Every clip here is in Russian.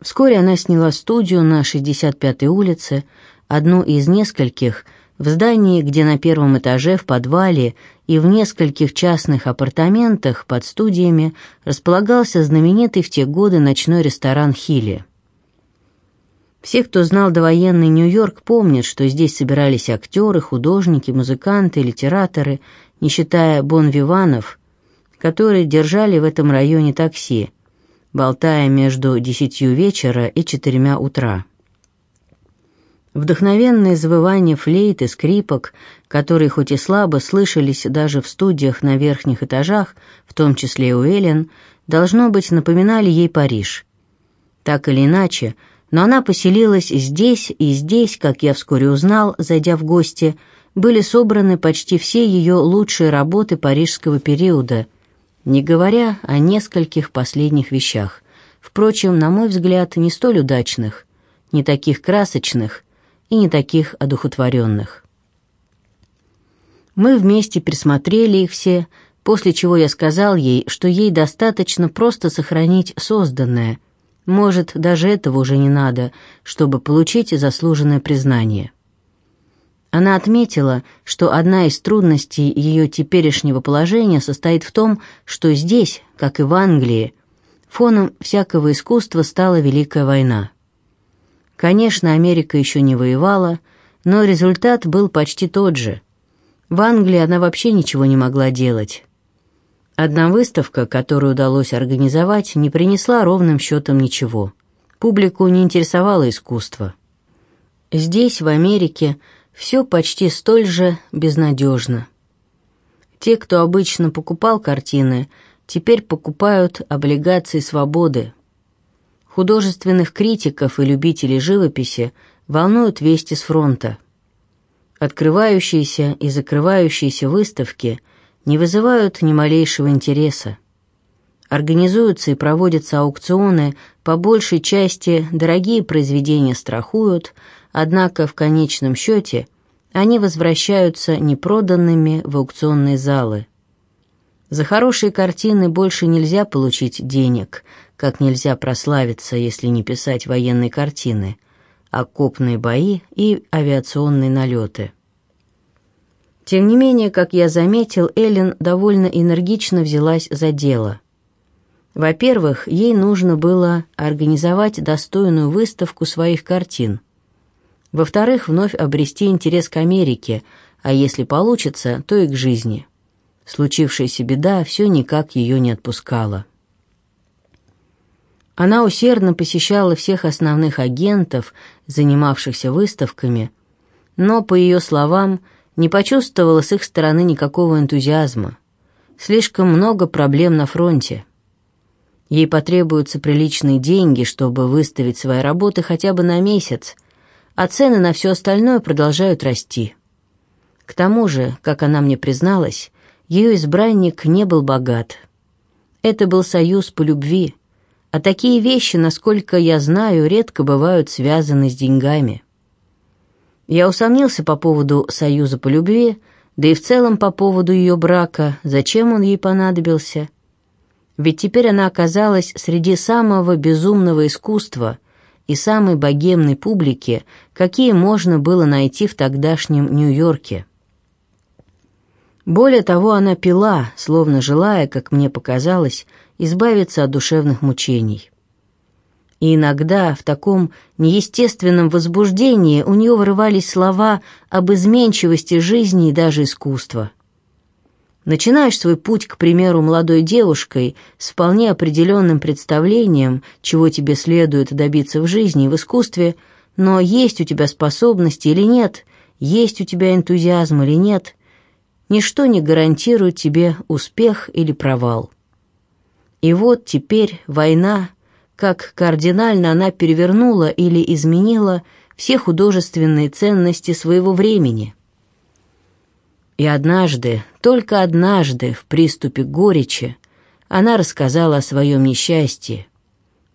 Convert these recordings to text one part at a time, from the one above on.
Вскоре она сняла студию на 65-й улице, одну из нескольких, в здании, где на первом этаже, в подвале и в нескольких частных апартаментах под студиями располагался знаменитый в те годы ночной ресторан «Хилли». Все, кто знал довоенный Нью-Йорк, помнят, что здесь собирались актеры, художники, музыканты, литераторы, не считая бонвиванов, которые держали в этом районе такси, болтая между десятью вечера и четырьмя утра. Вдохновенные завывания флейт и скрипок, которые хоть и слабо слышались даже в студиях на верхних этажах, в том числе у Эллен, должно быть, напоминали ей Париж. Так или иначе, но она поселилась здесь, и здесь, как я вскоре узнал, зайдя в гости, были собраны почти все ее лучшие работы парижского периода, не говоря о нескольких последних вещах, впрочем, на мой взгляд, не столь удачных, не таких красочных и не таких одухотворенных. Мы вместе присмотрели их все, после чего я сказал ей, что ей достаточно просто сохранить созданное – может, даже этого уже не надо, чтобы получить заслуженное признание. Она отметила, что одна из трудностей ее теперешнего положения состоит в том, что здесь, как и в Англии, фоном всякого искусства стала Великая война. Конечно, Америка еще не воевала, но результат был почти тот же. В Англии она вообще ничего не могла делать. Одна выставка, которую удалось организовать, не принесла ровным счетом ничего. Публику не интересовало искусство. Здесь, в Америке, все почти столь же безнадежно. Те, кто обычно покупал картины, теперь покупают облигации свободы. Художественных критиков и любителей живописи волнуют вести с фронта. Открывающиеся и закрывающиеся выставки – не вызывают ни малейшего интереса. Организуются и проводятся аукционы, по большей части дорогие произведения страхуют, однако в конечном счете они возвращаются непроданными в аукционные залы. За хорошие картины больше нельзя получить денег, как нельзя прославиться, если не писать военные картины, окопные бои и авиационные налеты. Тем не менее, как я заметил, Эллен довольно энергично взялась за дело. Во-первых, ей нужно было организовать достойную выставку своих картин. Во-вторых, вновь обрести интерес к Америке, а если получится, то и к жизни. Случившаяся беда все никак ее не отпускала. Она усердно посещала всех основных агентов, занимавшихся выставками, но, по ее словам, не почувствовала с их стороны никакого энтузиазма. Слишком много проблем на фронте. Ей потребуются приличные деньги, чтобы выставить свои работы хотя бы на месяц, а цены на все остальное продолжают расти. К тому же, как она мне призналась, ее избранник не был богат. Это был союз по любви, а такие вещи, насколько я знаю, редко бывают связаны с деньгами. Я усомнился по поводу союза по любви, да и в целом по поводу ее брака, зачем он ей понадобился. Ведь теперь она оказалась среди самого безумного искусства и самой богемной публики, какие можно было найти в тогдашнем Нью-Йорке. Более того, она пила, словно желая, как мне показалось, избавиться от душевных мучений и иногда в таком неестественном возбуждении у нее вырывались слова об изменчивости жизни и даже искусства. Начинаешь свой путь, к примеру, молодой девушкой с вполне определенным представлением, чего тебе следует добиться в жизни и в искусстве, но есть у тебя способности или нет, есть у тебя энтузиазм или нет, ничто не гарантирует тебе успех или провал. И вот теперь война как кардинально она перевернула или изменила все художественные ценности своего времени. И однажды, только однажды, в приступе горечи, она рассказала о своем несчастье,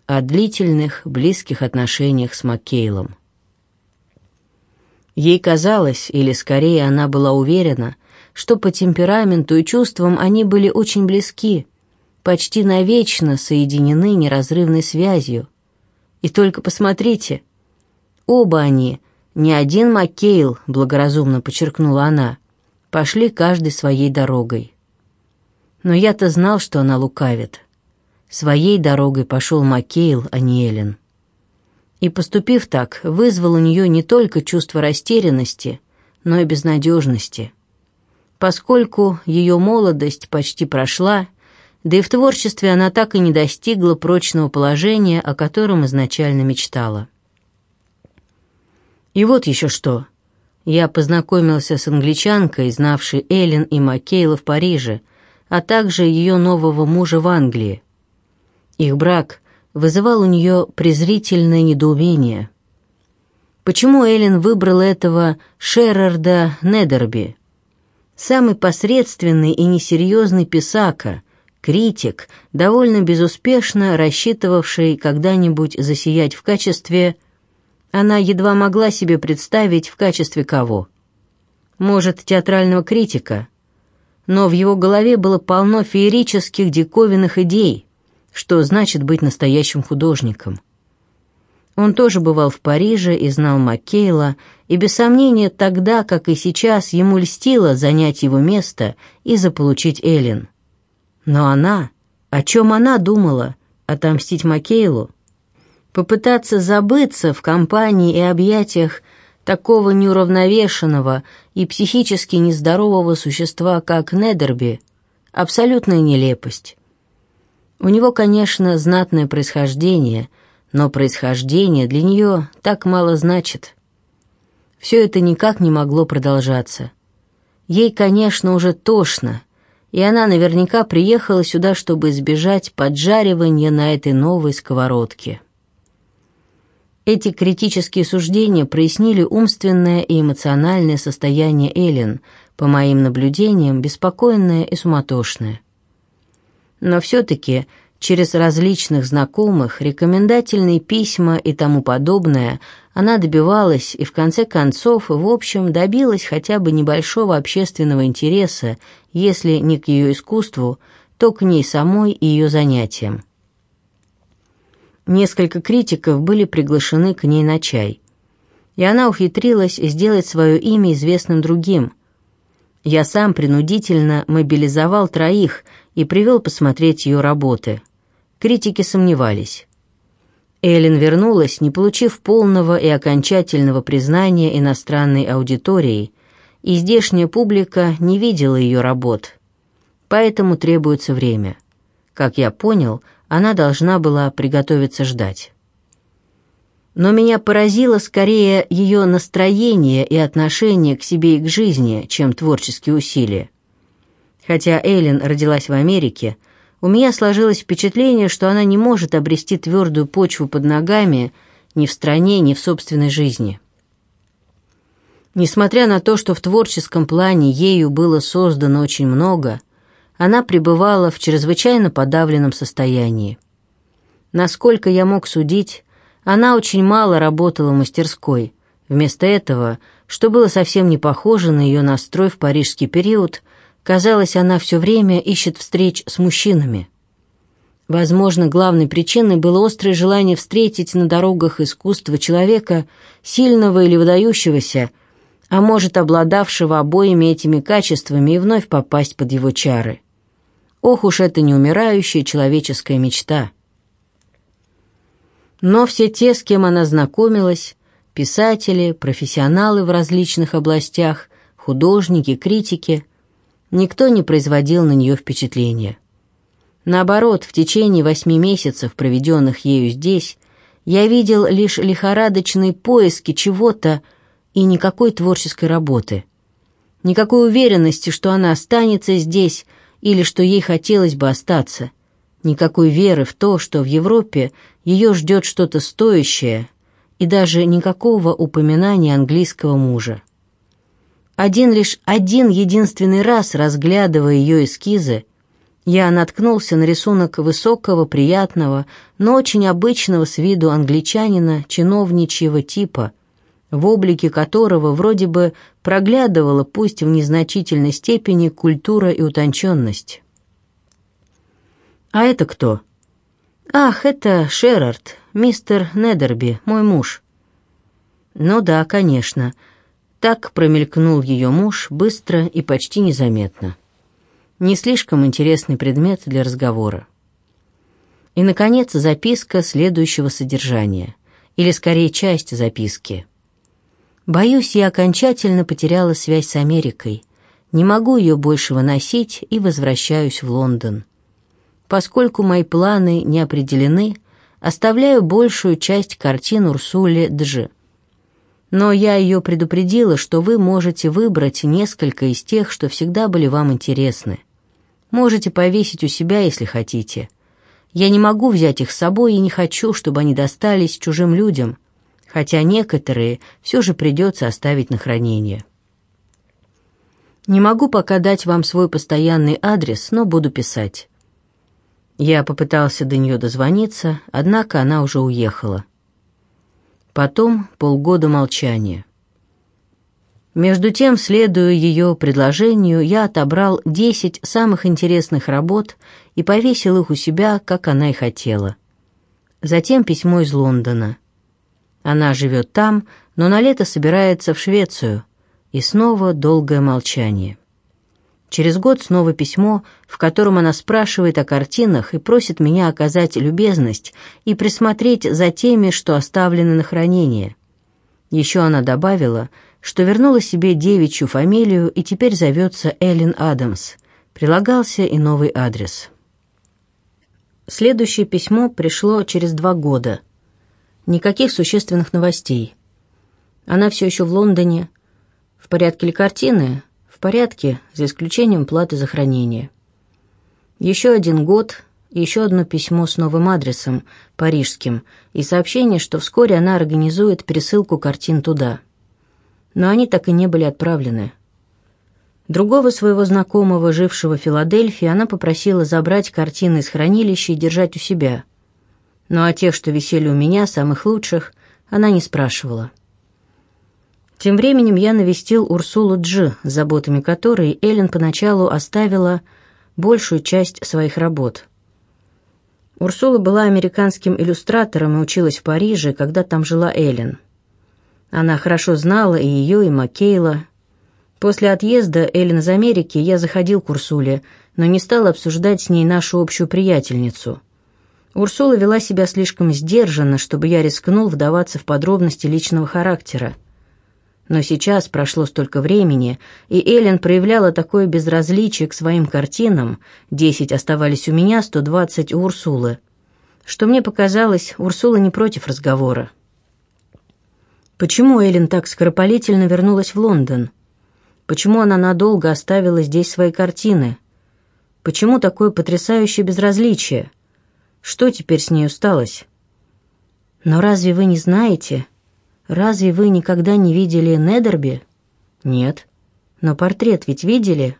о длительных, близких отношениях с Маккейлом. Ей казалось, или скорее она была уверена, что по темпераменту и чувствам они были очень близки, почти навечно соединены неразрывной связью, И только посмотрите, оба они, не один Маккейл, благоразумно подчеркнула она, пошли каждый своей дорогой. Но я-то знал, что она лукавит. Своей дорогой пошел Маккейл, а не Эллен. И, поступив так, вызвал у нее не только чувство растерянности, но и безнадежности. Поскольку ее молодость почти прошла, да и в творчестве она так и не достигла прочного положения, о котором изначально мечтала. И вот еще что. Я познакомился с англичанкой, знавшей Эллен и Маккейла в Париже, а также ее нового мужа в Англии. Их брак вызывал у нее презрительное недоумение. Почему Эллен выбрала этого Шерарда Недерби? Самый посредственный и несерьезный писака, критик, довольно безуспешно рассчитывавший когда-нибудь засиять в качестве... Она едва могла себе представить в качестве кого. Может, театрального критика? Но в его голове было полно феерических диковинных идей, что значит быть настоящим художником. Он тоже бывал в Париже и знал Маккейла, и без сомнения тогда, как и сейчас, ему льстило занять его место и заполучить Эллен. Но она... О чем она думала? Отомстить Маккейлу? Попытаться забыться в компании и объятиях такого неуравновешенного и психически нездорового существа, как Недерби, абсолютная нелепость. У него, конечно, знатное происхождение, но происхождение для нее так мало значит. Все это никак не могло продолжаться. Ей, конечно, уже тошно, и она наверняка приехала сюда, чтобы избежать поджаривания на этой новой сковородке. Эти критические суждения прояснили умственное и эмоциональное состояние Эллен, по моим наблюдениям, беспокойное и суматошное. Но все-таки через различных знакомых, рекомендательные письма и тому подобное она добивалась и в конце концов, в общем, добилась хотя бы небольшого общественного интереса, если не к ее искусству, то к ней самой и ее занятиям. Несколько критиков были приглашены к ней на чай. И она ухитрилась сделать свое имя известным другим. Я сам принудительно мобилизовал троих и привел посмотреть ее работы. Критики сомневались. Эллен вернулась, не получив полного и окончательного признания иностранной аудитории, и здешняя публика не видела ее работ. Поэтому требуется время. Как я понял, она должна была приготовиться ждать. Но меня поразило скорее ее настроение и отношение к себе и к жизни, чем творческие усилия. Хотя Эйлин родилась в Америке, у меня сложилось впечатление, что она не может обрести твердую почву под ногами ни в стране, ни в собственной жизни. Несмотря на то, что в творческом плане ею было создано очень много – она пребывала в чрезвычайно подавленном состоянии. Насколько я мог судить, она очень мало работала в мастерской. Вместо этого, что было совсем не похоже на ее настрой в парижский период, казалось, она все время ищет встреч с мужчинами. Возможно, главной причиной было острое желание встретить на дорогах искусства человека, сильного или выдающегося, а может, обладавшего обоими этими качествами и вновь попасть под его чары. Ох уж это неумирающая человеческая мечта. Но все те, с кем она знакомилась, писатели, профессионалы в различных областях, художники, критики, никто не производил на нее впечатления. Наоборот, в течение восьми месяцев, проведенных ею здесь, я видел лишь лихорадочные поиски чего-то и никакой творческой работы. Никакой уверенности, что она останется здесь, или что ей хотелось бы остаться. Никакой веры в то, что в Европе ее ждет что-то стоящее, и даже никакого упоминания английского мужа. Один лишь один единственный раз, разглядывая ее эскизы, я наткнулся на рисунок высокого, приятного, но очень обычного с виду англичанина чиновничьего типа – в облике которого вроде бы проглядывала, пусть в незначительной степени, культура и утонченность. А это кто? «Ах, это Шерард, мистер Недерби, мой муж». «Ну да, конечно». Так промелькнул ее муж быстро и почти незаметно. Не слишком интересный предмет для разговора. И, наконец, записка следующего содержания, или скорее часть записки. «Боюсь, я окончательно потеряла связь с Америкой. Не могу ее больше выносить и возвращаюсь в Лондон. Поскольку мои планы не определены, оставляю большую часть картин Урсуле Дж. Но я ее предупредила, что вы можете выбрать несколько из тех, что всегда были вам интересны. Можете повесить у себя, если хотите. Я не могу взять их с собой и не хочу, чтобы они достались чужим людям, хотя некоторые все же придется оставить на хранение. Не могу пока дать вам свой постоянный адрес, но буду писать. Я попытался до нее дозвониться, однако она уже уехала. Потом полгода молчания. Между тем, следуя ее предложению, я отобрал десять самых интересных работ и повесил их у себя, как она и хотела. Затем письмо из Лондона. Она живет там, но на лето собирается в Швецию. И снова долгое молчание. Через год снова письмо, в котором она спрашивает о картинах и просит меня оказать любезность и присмотреть за теми, что оставлены на хранение. Еще она добавила, что вернула себе девичью фамилию и теперь зовется Эллен Адамс. Прилагался и новый адрес. Следующее письмо пришло через два года. Никаких существенных новостей. Она все еще в Лондоне. В порядке ли картины? В порядке, за исключением платы за хранение. Еще один год, еще одно письмо с новым адресом, парижским, и сообщение, что вскоре она организует пересылку картин туда. Но они так и не были отправлены. Другого своего знакомого, жившего в Филадельфии, она попросила забрать картины из хранилища и держать у себя. Но о тех, что висели у меня, самых лучших, она не спрашивала. Тем временем я навестил Урсулу Джи, заботами которой Эллен поначалу оставила большую часть своих работ. Урсула была американским иллюстратором и училась в Париже, когда там жила Эллен. Она хорошо знала и ее, и Маккейла. После отъезда Эллен из Америки я заходил к Урсуле, но не стал обсуждать с ней нашу общую приятельницу. Урсула вела себя слишком сдержанно, чтобы я рискнул вдаваться в подробности личного характера. Но сейчас прошло столько времени, и Эллен проявляла такое безразличие к своим картинам, десять оставались у меня, сто двадцать у Урсулы, что мне показалось, Урсула не против разговора. Почему Эллен так скоропалительно вернулась в Лондон? Почему она надолго оставила здесь свои картины? Почему такое потрясающее безразличие? Что теперь с ней сталось? Но разве вы не знаете, Разве вы никогда не видели Недерби? Нет. Но портрет ведь видели?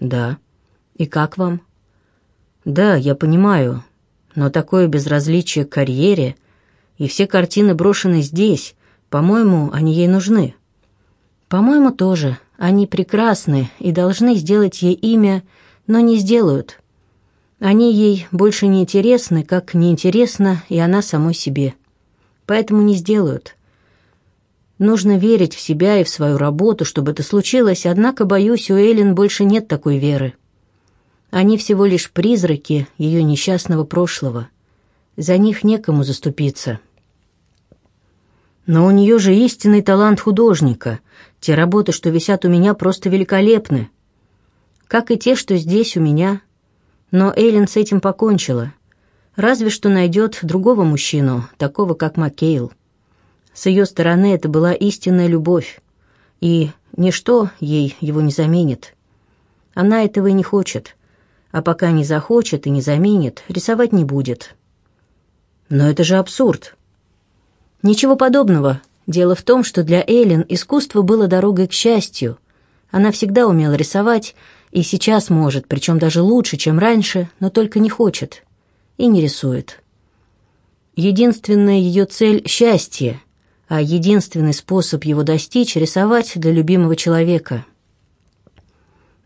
Да. И как вам? Да, я понимаю. Но такое безразличие к карьере, и все картины брошены здесь, по-моему, они ей нужны. По-моему, тоже. Они прекрасны и должны сделать ей имя, но не сделают. Они ей больше не интересны, как неинтересна и она самой себе. Поэтому не сделают. Нужно верить в себя и в свою работу, чтобы это случилось, однако, боюсь, у Эллен больше нет такой веры. Они всего лишь призраки ее несчастного прошлого. За них некому заступиться. Но у нее же истинный талант художника. Те работы, что висят у меня, просто великолепны. Как и те, что здесь у меня. Но Эллен с этим покончила. Разве что найдет другого мужчину, такого как Маккейл. С ее стороны это была истинная любовь, и ничто ей его не заменит. Она этого и не хочет, а пока не захочет и не заменит, рисовать не будет. Но это же абсурд. Ничего подобного. Дело в том, что для Эллен искусство было дорогой к счастью. Она всегда умела рисовать, и сейчас может, причем даже лучше, чем раньше, но только не хочет и не рисует. Единственная ее цель — счастье, а единственный способ его достичь — рисовать для любимого человека.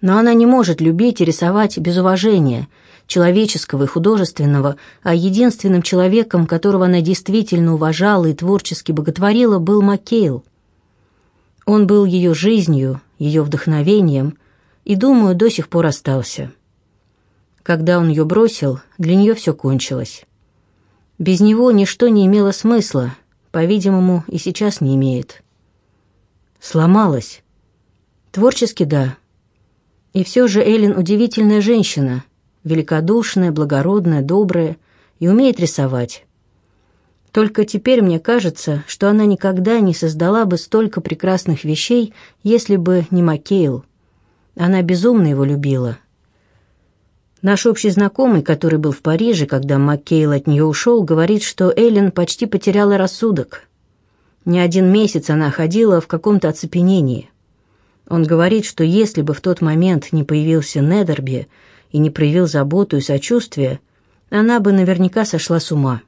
Но она не может любить и рисовать без уважения, человеческого и художественного, а единственным человеком, которого она действительно уважала и творчески боготворила, был Маккейл. Он был ее жизнью, ее вдохновением, и, думаю, до сих пор остался. Когда он ее бросил, для нее все кончилось. Без него ничто не имело смысла, по-видимому, и сейчас не имеет. Сломалась. Творчески, да. И все же Эллен удивительная женщина, великодушная, благородная, добрая и умеет рисовать. Только теперь мне кажется, что она никогда не создала бы столько прекрасных вещей, если бы не Маккейл. Она безумно его любила. Наш общий знакомый, который был в Париже, когда Маккейл от нее ушел, говорит, что Эллен почти потеряла рассудок. Не один месяц она ходила в каком-то оцепенении. Он говорит, что если бы в тот момент не появился Недерби и не проявил заботу и сочувствие, она бы наверняка сошла с ума.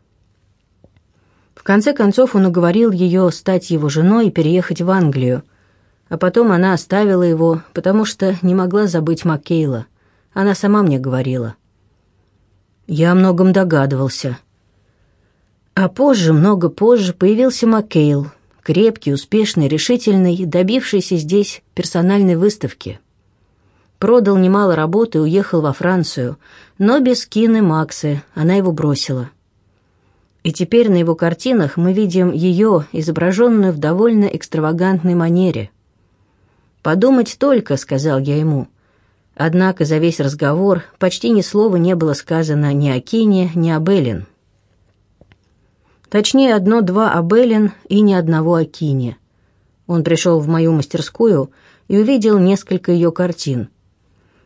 В конце концов он уговорил ее стать его женой и переехать в Англию, а потом она оставила его, потому что не могла забыть Маккейла. Она сама мне говорила. Я о многом догадывался. А позже, много позже, появился Маккейл, крепкий, успешный, решительный, добившийся здесь персональной выставки. Продал немало работы и уехал во Францию, но без Кины Максы она его бросила. И теперь на его картинах мы видим ее, изображенную в довольно экстравагантной манере. «Подумать только», — сказал я ему, — Однако за весь разговор почти ни слова не было сказано ни о Кине, ни об Эллен. Точнее, одно-два об Эллен и ни одного о Кине. Он пришел в мою мастерскую и увидел несколько ее картин.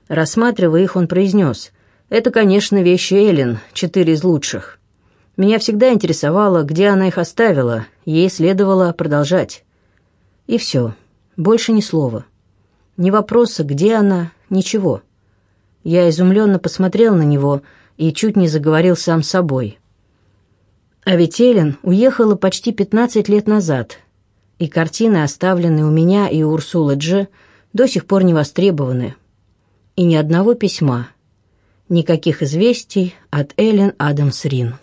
Рассматривая их, он произнес, «Это, конечно, вещи Эллен, четыре из лучших. Меня всегда интересовало, где она их оставила, ей следовало продолжать». И все, больше ни слова. Ни вопроса, где она, ничего. Я изумленно посмотрел на него и чуть не заговорил сам собой. А ведь Эллен уехала почти 15 лет назад, и картины, оставленные у меня и у Урсулы Дж, до сих пор не востребованы. И ни одного письма, никаких известий от Эллен Адамс Рин.